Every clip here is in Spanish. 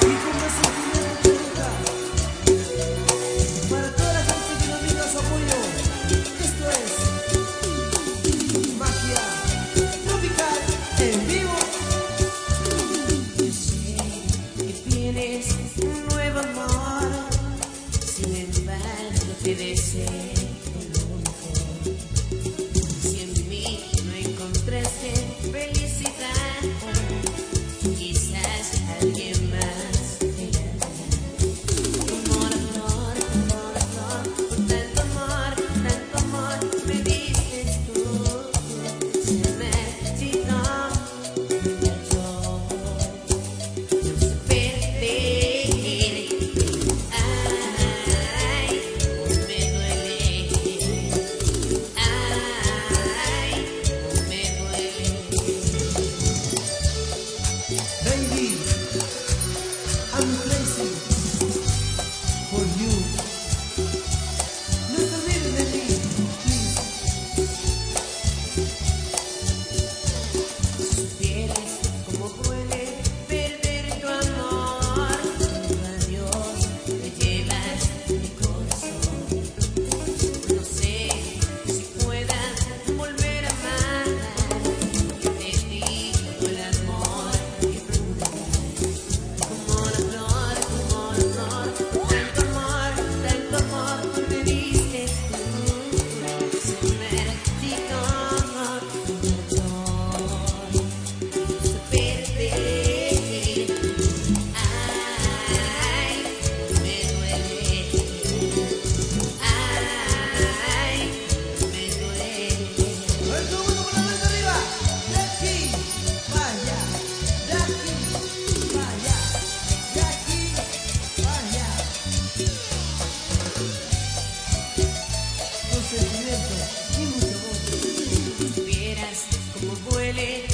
Y como es el final de la película, para toda la gente que domina su apoyo, esto es Magia Tropical en vivo. Yo tienes un nuevo amor, sin embargo te deseo. vuele.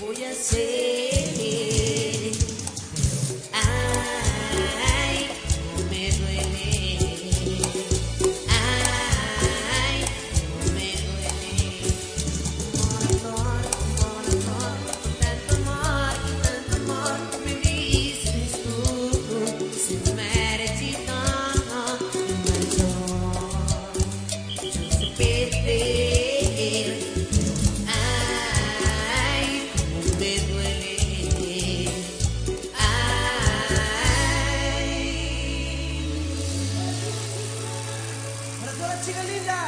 voy a hacer. Siga linda!